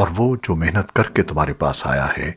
और वो जो मेहनत करके तुम्हारे पास आया है